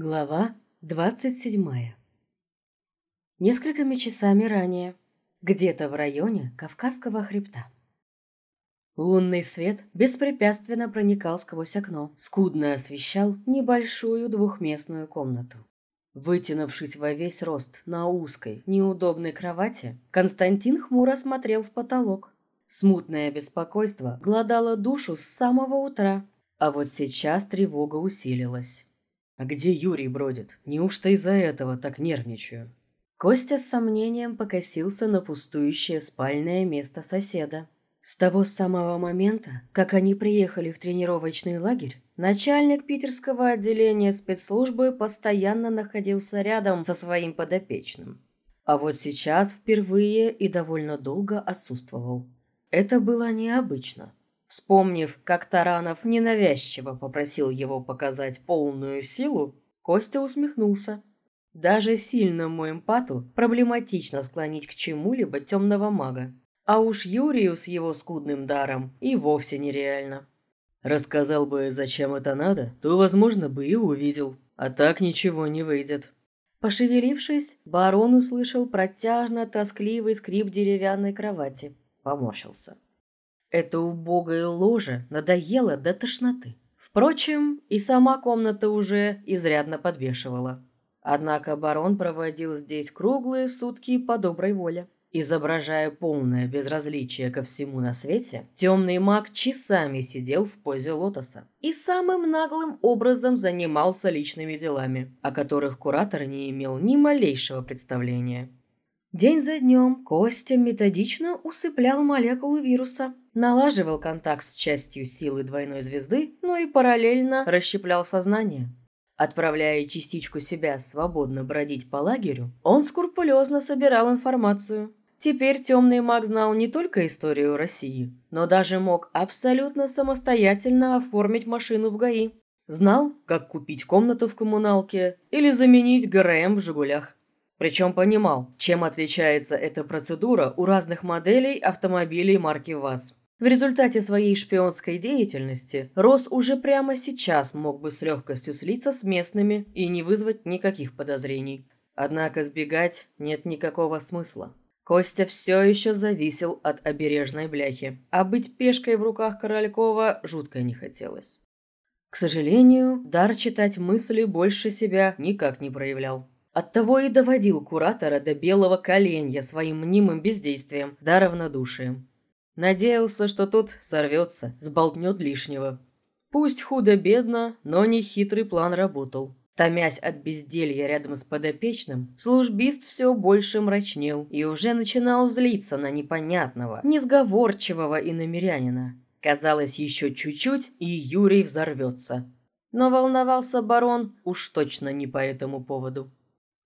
Глава двадцать седьмая Несколькими часами ранее, где-то в районе Кавказского хребта. Лунный свет беспрепятственно проникал сквозь окно, скудно освещал небольшую двухместную комнату. Вытянувшись во весь рост на узкой, неудобной кровати, Константин хмуро смотрел в потолок. Смутное беспокойство гладало душу с самого утра, а вот сейчас тревога усилилась. А где Юрий бродит? Неужто из-за этого так нервничаю? Костя с сомнением покосился на пустующее спальное место соседа. С того самого момента, как они приехали в тренировочный лагерь, начальник питерского отделения спецслужбы постоянно находился рядом со своим подопечным. А вот сейчас впервые и довольно долго отсутствовал. Это было необычно. Вспомнив, как Таранов ненавязчиво попросил его показать полную силу, Костя усмехнулся. Даже сильному эмпату проблематично склонить к чему-либо темного мага. А уж Юрию с его скудным даром и вовсе нереально. Рассказал бы, зачем это надо, то, возможно, бы и увидел. А так ничего не выйдет. Пошевелившись, барон услышал протяжно-тоскливый скрип деревянной кровати. Поморщился. Это убогое ложе надоело до тошноты. Впрочем, и сама комната уже изрядно подбешивала. Однако барон проводил здесь круглые сутки по доброй воле. Изображая полное безразличие ко всему на свете, темный маг часами сидел в позе лотоса и самым наглым образом занимался личными делами, о которых куратор не имел ни малейшего представления. День за днем Костя методично усыплял молекулы вируса, налаживал контакт с частью силы двойной звезды, но и параллельно расщеплял сознание. Отправляя частичку себя свободно бродить по лагерю, он скрупулезно собирал информацию. Теперь темный маг знал не только историю России, но даже мог абсолютно самостоятельно оформить машину в ГАИ. Знал, как купить комнату в коммуналке или заменить ГРМ в «Жигулях». Причем понимал, чем отличается эта процедура у разных моделей автомобилей марки ВАЗ. В результате своей шпионской деятельности Рос уже прямо сейчас мог бы с легкостью слиться с местными и не вызвать никаких подозрений. Однако сбегать нет никакого смысла. Костя все еще зависел от обережной бляхи, а быть пешкой в руках Королькова жутко не хотелось. К сожалению, дар читать мысли больше себя никак не проявлял. Оттого и доводил куратора до белого коленя своим мнимым бездействием, да равнодушием. Надеялся, что тот сорвется, сболтнет лишнего. Пусть худо-бедно, но не хитрый план работал. Томясь от безделья рядом с подопечным, службист все больше мрачнел и уже начинал злиться на непонятного, несговорчивого иномерянина. Казалось, еще чуть-чуть, и Юрий взорвется. Но волновался барон уж точно не по этому поводу.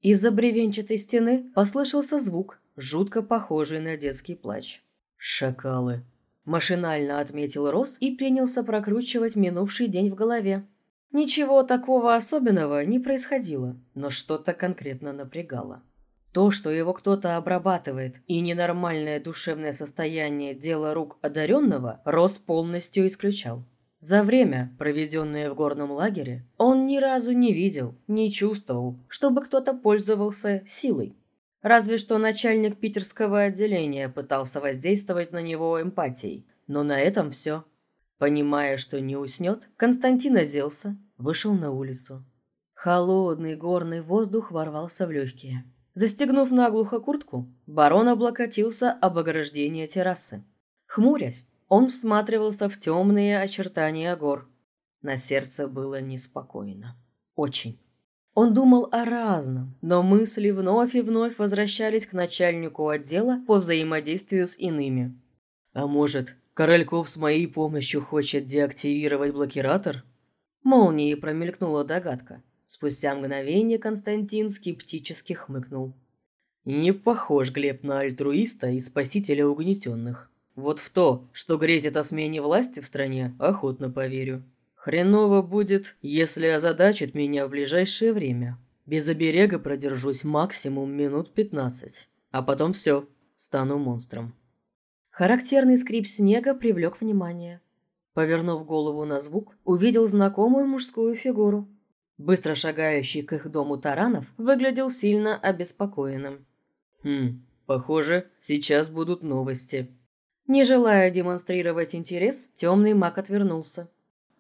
Из-за бревенчатой стены послышался звук, жутко похожий на детский плач. «Шакалы!» Машинально отметил Рос и принялся прокручивать минувший день в голове. Ничего такого особенного не происходило, но что-то конкретно напрягало. То, что его кто-то обрабатывает, и ненормальное душевное состояние дела рук одаренного, Рос полностью исключал. За время, проведенное в горном лагере, он ни разу не видел, не чувствовал, чтобы кто-то пользовался силой. Разве что начальник питерского отделения пытался воздействовать на него эмпатией, но на этом все. Понимая, что не уснет, Константин оделся, вышел на улицу. Холодный горный воздух ворвался в легкие. Застегнув наглухо куртку, барон облокотился об ограждение террасы. Хмурясь, он всматривался в темные очертания гор. На сердце было неспокойно. Очень. Он думал о разном, но мысли вновь и вновь возвращались к начальнику отдела по взаимодействию с иными. «А может, Корольков с моей помощью хочет деактивировать блокиратор?» Молнией промелькнула догадка. Спустя мгновение Константин скептически хмыкнул. «Не похож Глеб на альтруиста и спасителя угнетенных. Вот в то, что грезит о смене власти в стране, охотно поверю. Хреново будет, если озадачит меня в ближайшее время. Без оберега продержусь максимум минут пятнадцать. А потом все, стану монстром. Характерный скрип снега привлек внимание. Повернув голову на звук, увидел знакомую мужскую фигуру. Быстро шагающий к их дому Таранов выглядел сильно обеспокоенным. «Хм, похоже, сейчас будут новости». Не желая демонстрировать интерес, темный маг отвернулся.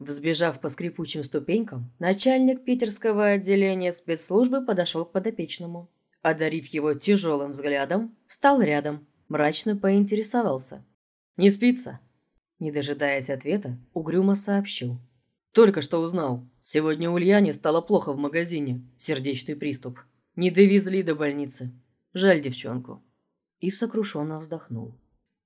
Взбежав по скрипучим ступенькам, начальник питерского отделения спецслужбы подошел к подопечному. Одарив его тяжелым взглядом, встал рядом, мрачно поинтересовался. «Не спится?» Не дожидаясь ответа, угрюмо сообщил. «Только что узнал. Сегодня Ульяне стало плохо в магазине. Сердечный приступ. Не довезли до больницы. Жаль девчонку». И сокрушенно вздохнул.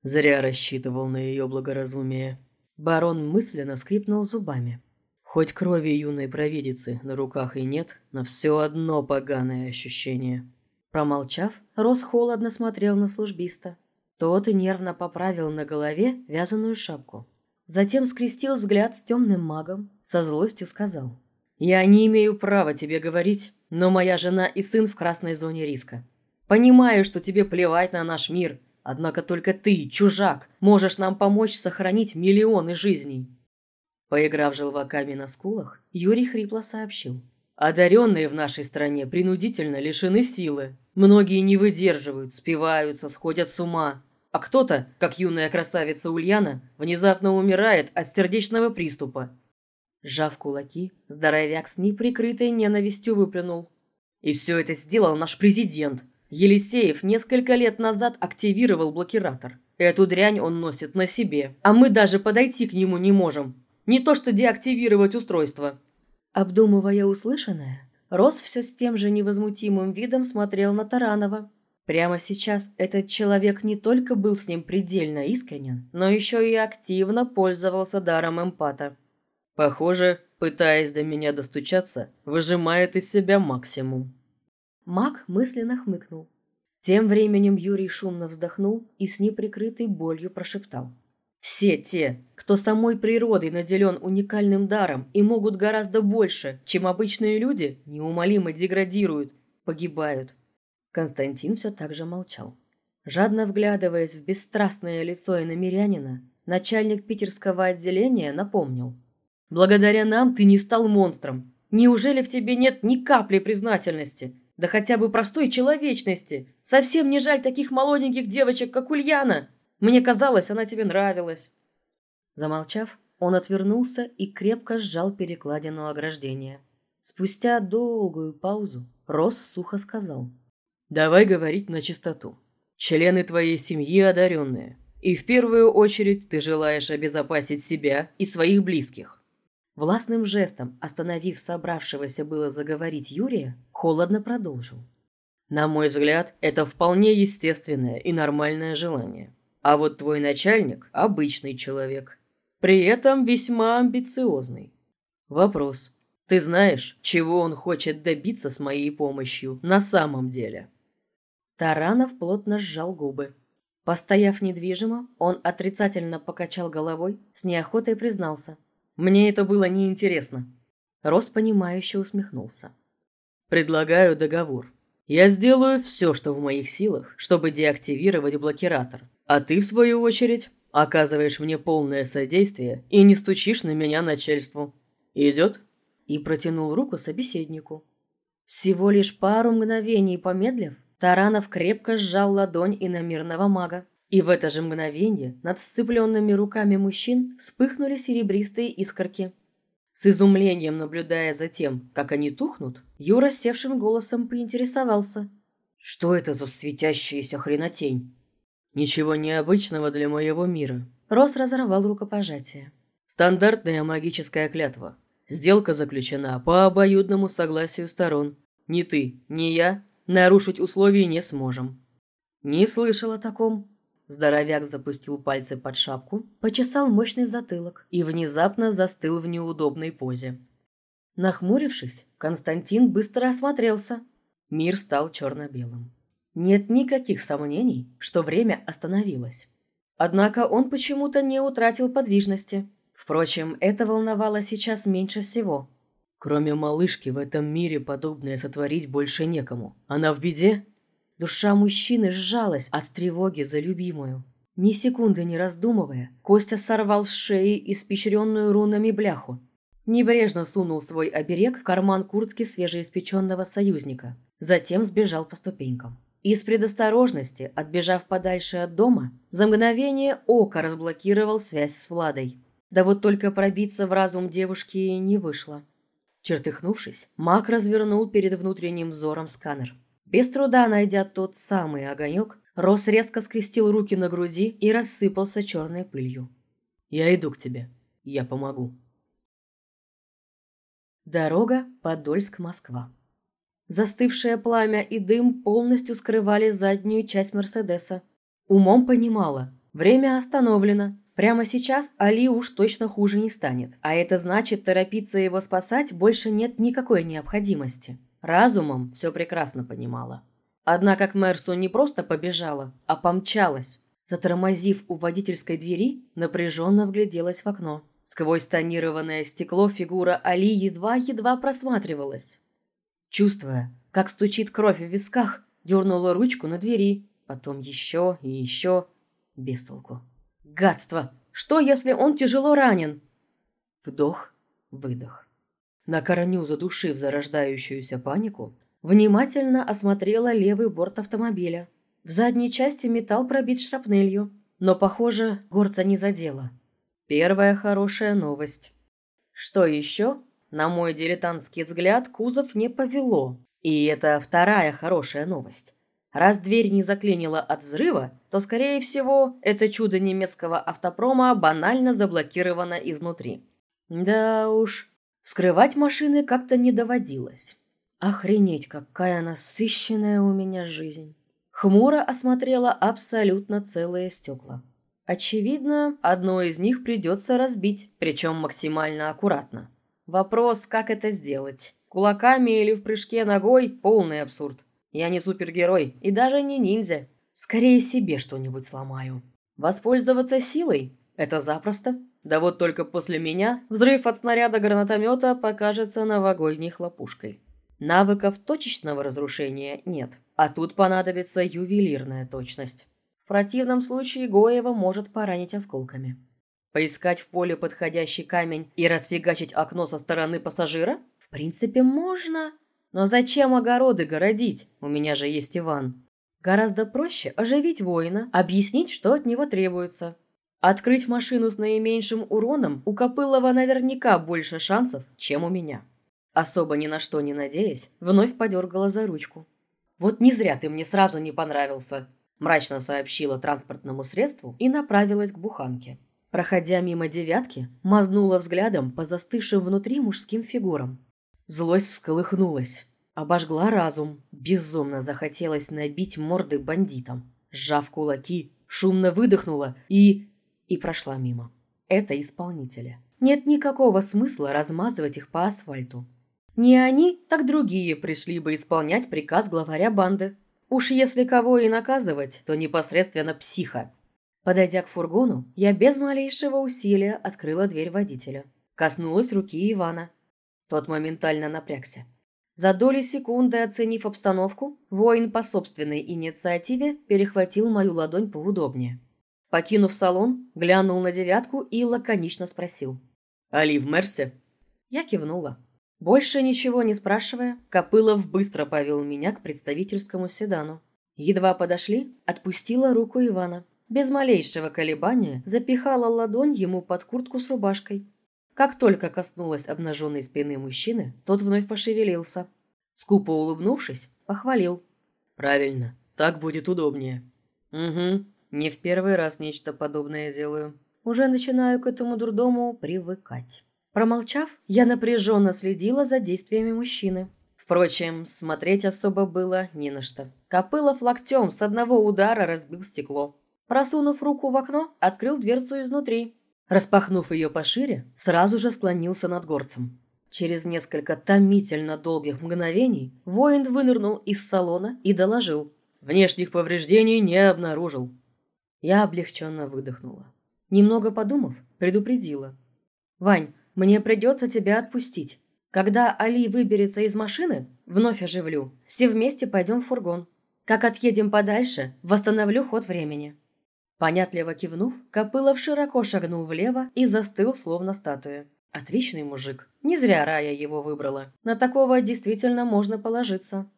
Зря рассчитывал на ее благоразумие. Барон мысленно скрипнул зубами. Хоть крови юной провидицы на руках и нет, но все одно поганое ощущение. Промолчав, Рос холодно смотрел на службиста. Тот и нервно поправил на голове вязаную шапку. Затем скрестил взгляд с темным магом, со злостью сказал. «Я не имею права тебе говорить, но моя жена и сын в красной зоне риска. Понимаю, что тебе плевать на наш мир, Однако только ты, чужак, можешь нам помочь сохранить миллионы жизней». Поиграв желваками на скулах, Юрий хрипло сообщил. «Одаренные в нашей стране принудительно лишены силы. Многие не выдерживают, спиваются, сходят с ума. А кто-то, как юная красавица Ульяна, внезапно умирает от сердечного приступа». Сжав кулаки, здоровяк с неприкрытой ненавистью выплюнул. «И все это сделал наш президент, Елисеев несколько лет назад активировал блокиратор. Эту дрянь он носит на себе, а мы даже подойти к нему не можем. Не то что деактивировать устройство. Обдумывая услышанное, Рос все с тем же невозмутимым видом смотрел на Таранова. Прямо сейчас этот человек не только был с ним предельно искренен, но еще и активно пользовался даром эмпата. Похоже, пытаясь до меня достучаться, выжимает из себя максимум. Маг мысленно хмыкнул. Тем временем Юрий шумно вздохнул и с неприкрытой болью прошептал. «Все те, кто самой природой наделен уникальным даром и могут гораздо больше, чем обычные люди, неумолимо деградируют, погибают». Константин все так же молчал. Жадно вглядываясь в бесстрастное лицо иномирянина, начальник питерского отделения напомнил. «Благодаря нам ты не стал монстром. Неужели в тебе нет ни капли признательности?» Да хотя бы простой человечности. Совсем не жаль таких молоденьких девочек, как Ульяна. Мне казалось, она тебе нравилась». Замолчав, он отвернулся и крепко сжал перекладину ограждения. Спустя долгую паузу Рос сухо сказал. «Давай говорить на чистоту. Члены твоей семьи одаренные. И в первую очередь ты желаешь обезопасить себя и своих близких. Властным жестом, остановив собравшегося было заговорить Юрия, холодно продолжил. «На мой взгляд, это вполне естественное и нормальное желание. А вот твой начальник – обычный человек. При этом весьма амбициозный. Вопрос. Ты знаешь, чего он хочет добиться с моей помощью на самом деле?» Таранов плотно сжал губы. Постояв недвижимо, он отрицательно покачал головой, с неохотой признался – мне это было неинтересно. Рос, понимающе усмехнулся. Предлагаю договор. Я сделаю все, что в моих силах, чтобы деактивировать блокиратор. А ты, в свою очередь, оказываешь мне полное содействие и не стучишь на меня начальству. Идет?» И протянул руку собеседнику. Всего лишь пару мгновений помедлив, Таранов крепко сжал ладонь иномирного мага. И в это же мгновение над сцепленными руками мужчин вспыхнули серебристые искорки. С изумлением наблюдая за тем, как они тухнут, Юра севшим голосом поинтересовался. «Что это за светящаяся хренотень?» «Ничего необычного для моего мира». Рос разорвал рукопожатие. «Стандартная магическая клятва. Сделка заключена по обоюдному согласию сторон. Ни ты, ни я нарушить условия не сможем». «Не слышал о таком», Здоровяк запустил пальцы под шапку, почесал мощный затылок и внезапно застыл в неудобной позе. Нахмурившись, Константин быстро осмотрелся. Мир стал черно-белым. Нет никаких сомнений, что время остановилось. Однако он почему-то не утратил подвижности. Впрочем, это волновало сейчас меньше всего. Кроме малышки в этом мире подобное сотворить больше некому. Она в беде? Душа мужчины сжалась от тревоги за любимую. Ни секунды не раздумывая, Костя сорвал с шеи испещренную рунами бляху. Небрежно сунул свой оберег в карман куртки свежеиспеченного союзника. Затем сбежал по ступенькам. Из предосторожности, отбежав подальше от дома, за мгновение ока разблокировал связь с Владой. Да вот только пробиться в разум девушки не вышло. Чертыхнувшись, маг развернул перед внутренним взором сканер. Без труда найдя тот самый огонек, Рос резко скрестил руки на груди и рассыпался черной пылью. «Я иду к тебе. Я помогу». Дорога Подольск-Москва. Застывшее пламя и дым полностью скрывали заднюю часть Мерседеса. Умом понимала, время остановлено, Прямо сейчас Али уж точно хуже не станет, а это значит, торопиться его спасать больше нет никакой необходимости. Разумом все прекрасно понимала. Однако к Мерсу не просто побежала, а помчалась. Затормозив у водительской двери, напряженно вгляделась в окно. Сквозь тонированное стекло фигура Али едва-едва просматривалась. Чувствуя, как стучит кровь в висках, дернула ручку на двери, потом еще и еще, без толку. Гадство! Что, если он тяжело ранен? Вдох, выдох. На корню задушив зарождающуюся панику, внимательно осмотрела левый борт автомобиля. В задней части металл пробит шрапнелью, но, похоже, горца не задело. Первая хорошая новость. Что еще? На мой дилетантский взгляд, кузов не повело. И это вторая хорошая новость. Раз дверь не заклинила от взрыва, то, скорее всего, это чудо немецкого автопрома банально заблокировано изнутри. Да уж, скрывать машины как-то не доводилось. Охренеть, какая насыщенная у меня жизнь. Хмуро осмотрела абсолютно целые стекла. Очевидно, одно из них придется разбить, причем максимально аккуратно. Вопрос, как это сделать? Кулаками или в прыжке ногой – полный абсурд. Я не супергерой и даже не ниндзя. Скорее себе что-нибудь сломаю. Воспользоваться силой – это запросто. Да вот только после меня взрыв от снаряда гранатомета покажется новогодней хлопушкой. Навыков точечного разрушения нет, а тут понадобится ювелирная точность. В противном случае Гоева может поранить осколками. Поискать в поле подходящий камень и расфигачить окно со стороны пассажира? В принципе, можно, но зачем огороды городить? У меня же есть Иван. Гораздо проще оживить воина, объяснить, что от него требуется. Открыть машину с наименьшим уроном у Копылова наверняка больше шансов, чем у меня. Особо ни на что не надеясь, вновь подергала за ручку. «Вот не зря ты мне сразу не понравился», – мрачно сообщила транспортному средству и направилась к буханке. Проходя мимо девятки, мазнула взглядом по застывшим внутри мужским фигурам. Злость всколыхнулась, обожгла разум. Безумно захотелось набить морды бандитам. Сжав кулаки, шумно выдохнула и... и прошла мимо. Это исполнители. Нет никакого смысла размазывать их по асфальту. Не они, так другие пришли бы исполнять приказ главаря банды. Уж если кого и наказывать, то непосредственно психа. Подойдя к фургону, я без малейшего усилия открыла дверь водителя. Коснулась руки Ивана. Тот моментально напрягся. За доли секунды, оценив обстановку, воин по собственной инициативе перехватил мою ладонь поудобнее. Покинув салон, глянул на девятку и лаконично спросил. «Али в Мерсе?» Я кивнула. Больше ничего не спрашивая, Копылов быстро повел меня к представительскому седану. Едва подошли, отпустила руку Ивана. Без малейшего колебания запихала ладонь ему под куртку с рубашкой. Как только коснулась обнаженной спины мужчины, тот вновь пошевелился. Скупо улыбнувшись, похвалил. «Правильно, так будет удобнее». «Угу, не в первый раз нечто подобное делаю. Уже начинаю к этому дурдому привыкать». Промолчав, я напряженно следила за действиями мужчины. Впрочем, смотреть особо было не на что. Копылов локтем с одного удара разбил стекло. Просунув руку в окно, открыл дверцу изнутри. Распахнув ее пошире, сразу же склонился над горцем. Через несколько томительно долгих мгновений воин вынырнул из салона и доложил. Внешних повреждений не обнаружил. Я облегченно выдохнула. Немного подумав, предупредила. «Вань, мне придется тебя отпустить. Когда Али выберется из машины, вновь оживлю. Все вместе пойдем в фургон. Как отъедем подальше, восстановлю ход времени». Понятливо кивнув, Копылов широко шагнул влево и застыл, словно статуя. Отличный мужик. Не зря Рая его выбрала. На такого действительно можно положиться.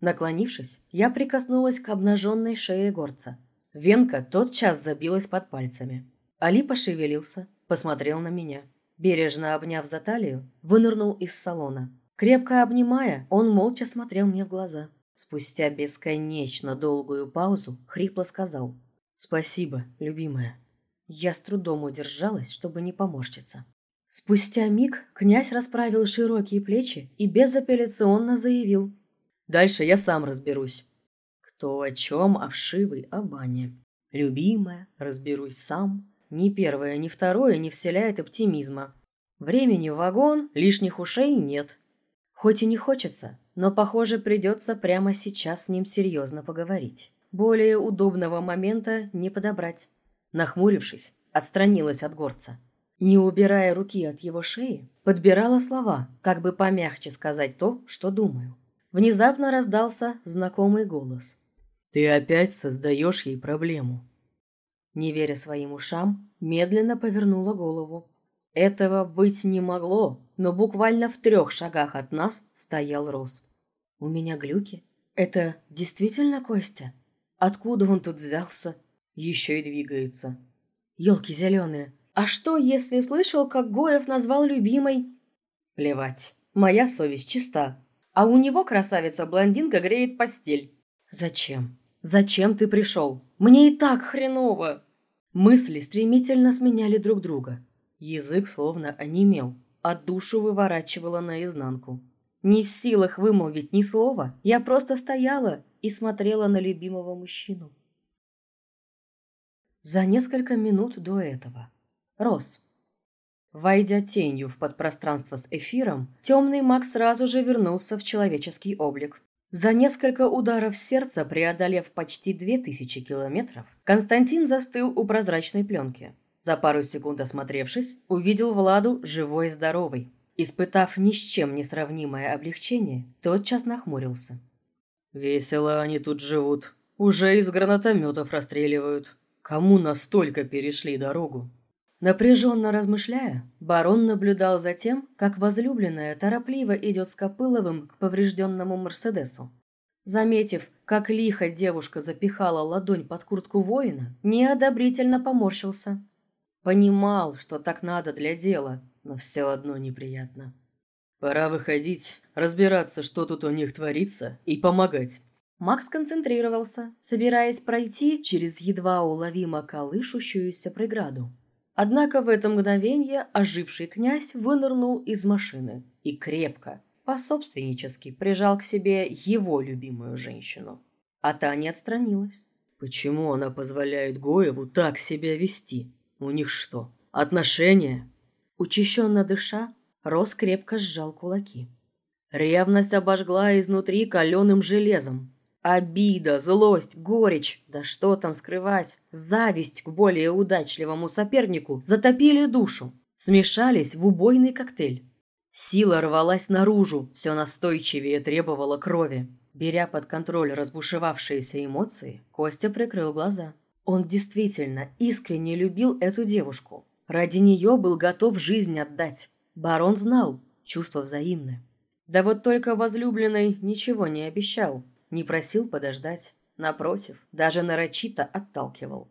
Наклонившись, я прикоснулась к обнаженной шее горца. Венка тотчас забилась под пальцами. Али пошевелился, посмотрел на меня. Бережно обняв за талию, вынырнул из салона. Крепко обнимая, он молча смотрел мне в глаза. Спустя бесконечно долгую паузу хрипло сказал «Спасибо, любимая». Я с трудом удержалась, чтобы не поморщиться. Спустя миг князь расправил широкие плечи и безапелляционно заявил Дальше я сам разберусь. Кто о чем, о вшивой, о бане. Любимая, разберусь сам. Ни первое, ни второе не вселяет оптимизма. Времени в вагон, лишних ушей нет. Хоть и не хочется, но, похоже, придется прямо сейчас с ним серьезно поговорить. Более удобного момента не подобрать. Нахмурившись, отстранилась от горца. Не убирая руки от его шеи, подбирала слова, как бы помягче сказать то, что думаю. Внезапно раздался знакомый голос. «Ты опять создаешь ей проблему». Не веря своим ушам, медленно повернула голову. Этого быть не могло, но буквально в трех шагах от нас стоял Рос. «У меня глюки? Это действительно Костя? Откуда он тут взялся? Еще и двигается. Елки зеленые. А что, если слышал, как Гоев назвал любимой? Плевать. Моя совесть чиста. А у него красавица-блондинка греет постель. Зачем? Зачем ты пришел? Мне и так хреново. Мысли стремительно сменяли друг друга. Язык словно онемел, а душу выворачивало наизнанку. Не в силах вымолвить ни слова, я просто стояла и смотрела на любимого мужчину. За несколько минут до этого. Рос. Войдя тенью в подпространство с эфиром, темный маг сразу же вернулся в человеческий облик. За несколько ударов сердца, преодолев почти две тысячи километров, Константин застыл у прозрачной пленки. За пару секунд осмотревшись, увидел Владу живой и здоровой. Испытав ни с чем не сравнимое облегчение, тотчас нахмурился. «Весело они тут живут. Уже из гранатометов расстреливают. Кому настолько перешли дорогу?» Напряженно размышляя, барон наблюдал за тем, как возлюбленная торопливо идет с Копыловым к поврежденному Мерседесу. Заметив, как лихо девушка запихала ладонь под куртку воина, неодобрительно поморщился. Понимал, что так надо для дела, но все одно неприятно. «Пора выходить, разбираться, что тут у них творится, и помогать». Макс концентрировался, собираясь пройти через едва уловимо колышущуюся преграду. Однако в это мгновение оживший князь вынырнул из машины и крепко, пособственнически прижал к себе его любимую женщину. А та не отстранилась. Почему она позволяет Гоеву так себя вести? У них что, отношения? Учащенно дыша, Рос крепко сжал кулаки. Ревность обожгла изнутри каленым железом. Обида, злость, горечь, да что там скрывать, зависть к более удачливому сопернику затопили душу, смешались в убойный коктейль. Сила рвалась наружу, все настойчивее требовала крови. Беря под контроль разбушевавшиеся эмоции, Костя прикрыл глаза. Он действительно искренне любил эту девушку. Ради нее был готов жизнь отдать. Барон знал, чувства взаимны. Да вот только возлюбленной ничего не обещал. Не просил подождать. Напротив, даже нарочито отталкивал.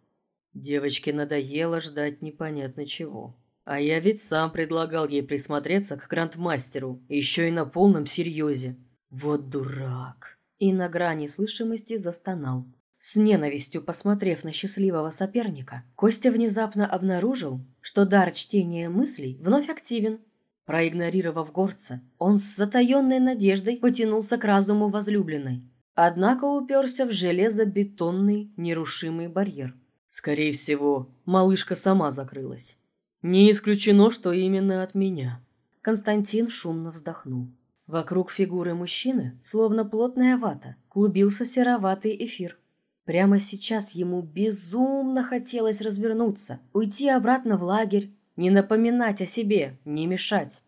Девочке надоело ждать непонятно чего. А я ведь сам предлагал ей присмотреться к грандмастеру, еще и на полном серьезе. Вот дурак. И на грани слышимости застонал. С ненавистью посмотрев на счастливого соперника, Костя внезапно обнаружил, что дар чтения мыслей вновь активен. Проигнорировав горца, он с затаенной надеждой потянулся к разуму возлюбленной однако уперся в железобетонный нерушимый барьер. Скорее всего, малышка сама закрылась. Не исключено, что именно от меня. Константин шумно вздохнул. Вокруг фигуры мужчины, словно плотная вата, клубился сероватый эфир. Прямо сейчас ему безумно хотелось развернуться, уйти обратно в лагерь, не напоминать о себе, не мешать.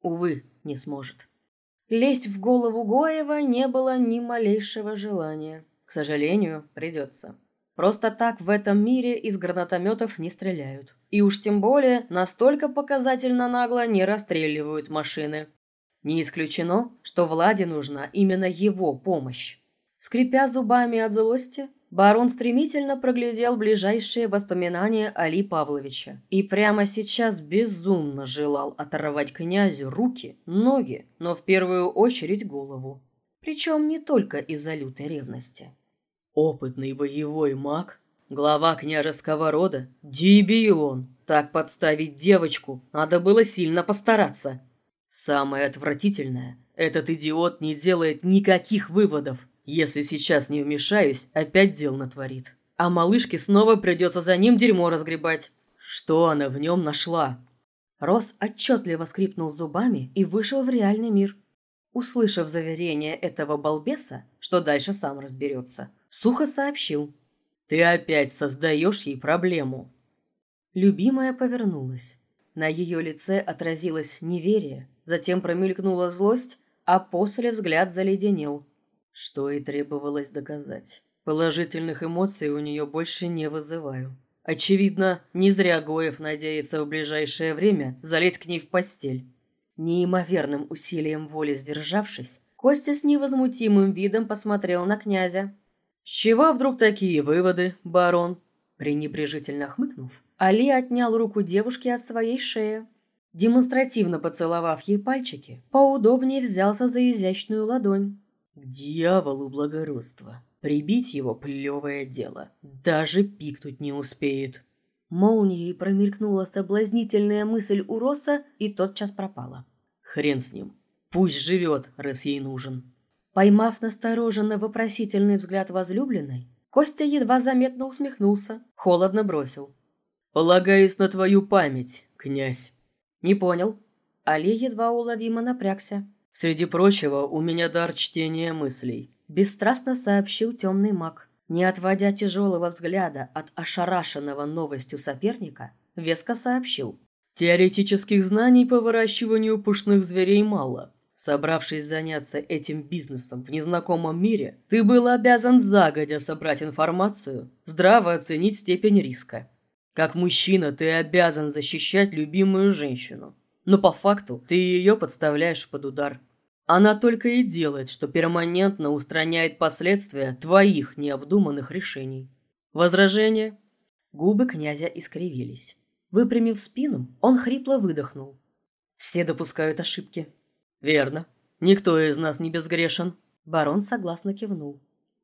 Увы, не сможет. Лезть в голову Гоева не было ни малейшего желания. К сожалению, придется. Просто так в этом мире из гранатометов не стреляют. И уж тем более настолько показательно нагло не расстреливают машины. Не исключено, что Владе нужна именно его помощь. Скрипя зубами от злости, барон стремительно проглядел ближайшие воспоминания Али Павловича и прямо сейчас безумно желал оторвать князю руки, ноги, но в первую очередь голову. Причем не только из-за лютой ревности. Опытный боевой маг? Глава княжеского рода? Дебил он! Так подставить девочку надо было сильно постараться. Самое отвратительное, этот идиот не делает никаких выводов. Если сейчас не вмешаюсь, опять дел натворит. А малышке снова придется за ним дерьмо разгребать. Что она в нем нашла? Рос отчетливо скрипнул зубами и вышел в реальный мир. Услышав заверение этого балбеса, что дальше сам разберется, сухо сообщил. «Ты опять создаешь ей проблему». Любимая повернулась. На ее лице отразилось неверие, затем промелькнула злость, а после взгляд заледенел. Что и требовалось доказать. Положительных эмоций у нее больше не вызываю. Очевидно, не зря Гоев надеется в ближайшее время залезть к ней в постель. Неимоверным усилием воли сдержавшись, Костя с невозмутимым видом посмотрел на князя. «С чего вдруг такие выводы, барон?» Пренебрежительно хмыкнув, Али отнял руку девушки от своей шеи. Демонстративно поцеловав ей пальчики, поудобнее взялся за изящную ладонь. «К дьяволу благородство! Прибить его – плевое дело. Даже пикнуть не успеет». Молнией промелькнула соблазнительная мысль у Роса и тотчас пропала. «Хрен с ним. Пусть живет, раз ей нужен». Поймав настороженно вопросительный взгляд возлюбленной, Костя едва заметно усмехнулся, холодно бросил. «Полагаюсь на твою память, князь». «Не понял». Али едва уловимо напрягся. «Среди прочего, у меня дар чтения мыслей», – бесстрастно сообщил темный маг. Не отводя тяжелого взгляда от ошарашенного новостью соперника, веско сообщил. «Теоретических знаний по выращиванию пушных зверей мало. Собравшись заняться этим бизнесом в незнакомом мире, ты был обязан загодя собрать информацию, здраво оценить степень риска. Как мужчина ты обязан защищать любимую женщину, но по факту ты ее подставляешь под удар. Она только и делает, что перманентно устраняет последствия твоих необдуманных решений. Возражение? Губы князя искривились. Выпрямив спину, он хрипло выдохнул. Все допускают ошибки. «Верно. Никто из нас не безгрешен». Барон согласно кивнул.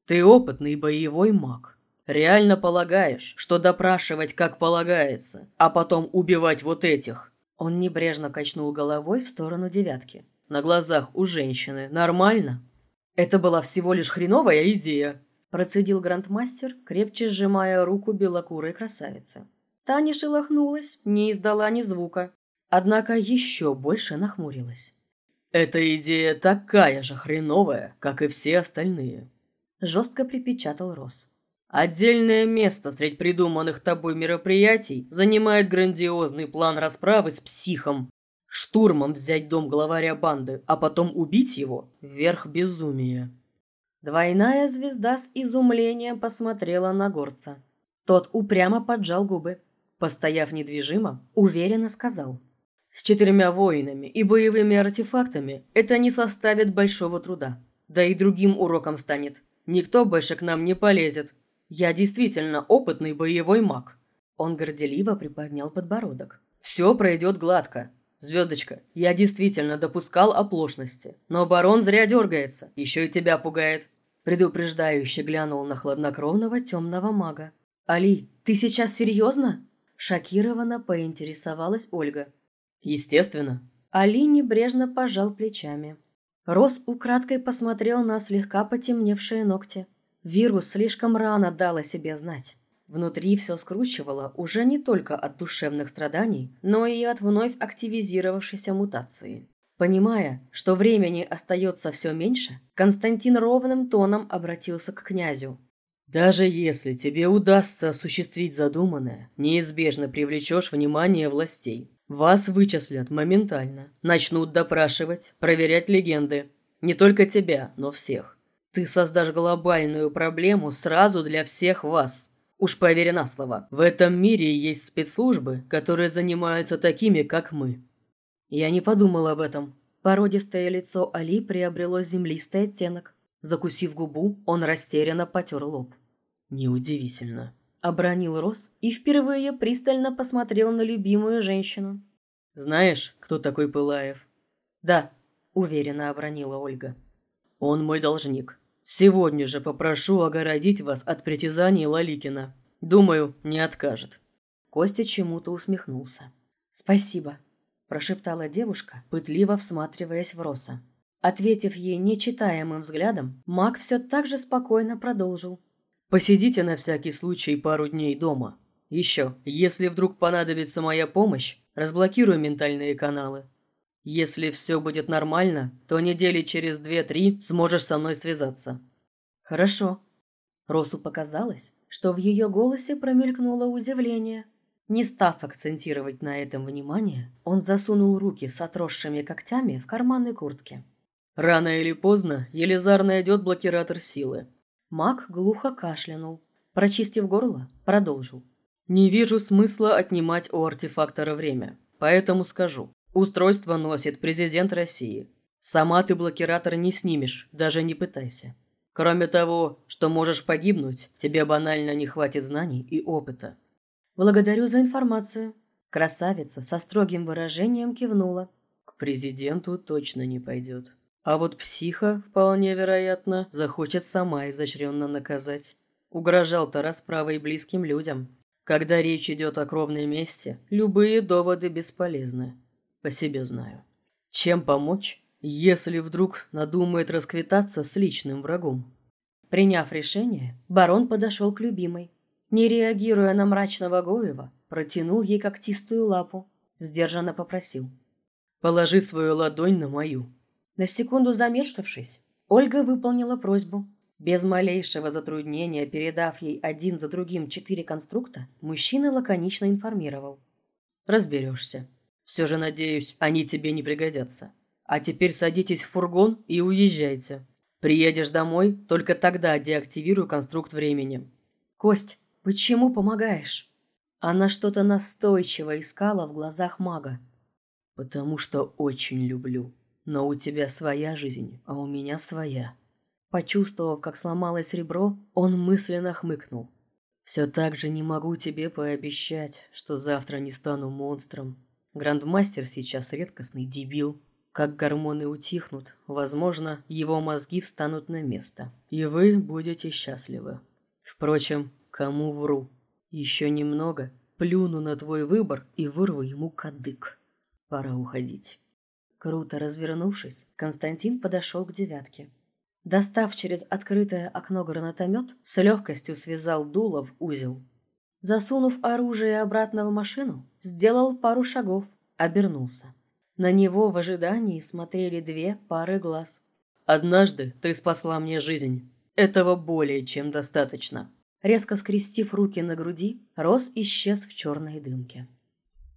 «Ты опытный боевой маг. Реально полагаешь, что допрашивать как полагается, а потом убивать вот этих?» Он небрежно качнул головой в сторону девятки. «На глазах у женщины. Нормально?» «Это была всего лишь хреновая идея», процедил грандмастер, крепче сжимая руку белокурой красавицы. Та не шелохнулась, не издала ни звука, однако еще больше нахмурилась. «Эта идея такая же хреновая, как и все остальные», – жестко припечатал Рос. «Отдельное место среди придуманных тобой мероприятий занимает грандиозный план расправы с психом. Штурмом взять дом главаря банды, а потом убить его – верх безумия». Двойная звезда с изумлением посмотрела на горца. Тот упрямо поджал губы. Постояв недвижимо, уверенно сказал – с четырьмя воинами и боевыми артефактами это не составит большого труда. Да и другим уроком станет. Никто больше к нам не полезет. Я действительно опытный боевой маг. Он горделиво приподнял подбородок. Все пройдет гладко. Звездочка, я действительно допускал оплошности. Но барон зря дергается, еще и тебя пугает. Предупреждающе глянул на хладнокровного темного мага. «Али, ты сейчас серьезно?» Шокированно поинтересовалась Ольга. Естественно. Али небрежно пожал плечами. Рос украдкой посмотрел на слегка потемневшие ногти. Вирус слишком рано дал о себе знать. Внутри все скручивало уже не только от душевных страданий, но и от вновь активизировавшейся мутации. Понимая, что времени остается все меньше, Константин ровным тоном обратился к князю. «Даже если тебе удастся осуществить задуманное, неизбежно привлечешь внимание властей. Вас вычислят моментально. Начнут допрашивать, проверять легенды. Не только тебя, но всех. Ты создашь глобальную проблему сразу для всех вас. Уж поверь на слово, в этом мире есть спецслужбы, которые занимаются такими, как мы. Я не подумал об этом. Породистое лицо Али приобрело землистый оттенок. Закусив губу, он растерянно потер лоб. Неудивительно. Обронил Рос и впервые пристально посмотрел на любимую женщину. «Знаешь, кто такой Пылаев?» «Да», – уверенно обронила Ольга. «Он мой должник. Сегодня же попрошу огородить вас от притязаний Лаликина. Думаю, не откажет». Костя чему-то усмехнулся. «Спасибо», – прошептала девушка, пытливо всматриваясь в Роса. Ответив ей нечитаемым взглядом, маг все так же спокойно продолжил. «Посидите на всякий случай пару дней дома. Еще, если вдруг понадобится моя помощь, разблокируй ментальные каналы. Если все будет нормально, то недели через две-три сможешь со мной связаться». «Хорошо». Росу показалось, что в ее голосе промелькнуло удивление. Не став акцентировать на этом внимание, он засунул руки с отросшими когтями в карманы куртки. «Рано или поздно Елизар найдет блокиратор силы». Маг глухо кашлянул. Прочистив горло, продолжил. «Не вижу смысла отнимать у артефактора время, поэтому скажу. Устройство носит президент России. Сама ты блокиратор не снимешь, даже не пытайся. Кроме того, что можешь погибнуть, тебе банально не хватит знаний и опыта. Благодарю за информацию. Красавица со строгим выражением кивнула. К президенту точно не пойдет. А вот психа, вполне вероятно, захочет сама изощренно наказать. Угрожал-то расправой близким людям. Когда речь идет о кровной мести, любые доводы бесполезны по себе знаю. Чем помочь, если вдруг надумает расквитаться с личным врагом? Приняв решение, барон подошел к любимой. Не реагируя на мрачного Гоева, протянул ей когтистую лапу, сдержанно попросил. «Положи свою ладонь на мою». На секунду замешкавшись, Ольга выполнила просьбу. Без малейшего затруднения, передав ей один за другим четыре конструкта, мужчина лаконично информировал. «Разберешься». Все же, надеюсь, они тебе не пригодятся. А теперь садитесь в фургон и уезжайте. Приедешь домой, только тогда деактивирую конструкт времени. Кость, почему помогаешь? Она что-то настойчиво искала в глазах мага. Потому что очень люблю. Но у тебя своя жизнь, а у меня своя. Почувствовав, как сломалось ребро, он мысленно хмыкнул. Все так же не могу тебе пообещать, что завтра не стану монстром, Грандмастер сейчас редкостный дебил. Как гормоны утихнут, возможно, его мозги встанут на место. И вы будете счастливы. Впрочем, кому вру? Еще немного, плюну на твой выбор и вырву ему кадык. Пора уходить. Круто развернувшись, Константин подошел к девятке. Достав через открытое окно гранатомет, с легкостью связал дуло в узел Засунув оружие обратно в машину, сделал пару шагов, обернулся. На него в ожидании смотрели две пары глаз. «Однажды ты спасла мне жизнь. Этого более чем достаточно». Резко скрестив руки на груди, Рос исчез в черной дымке.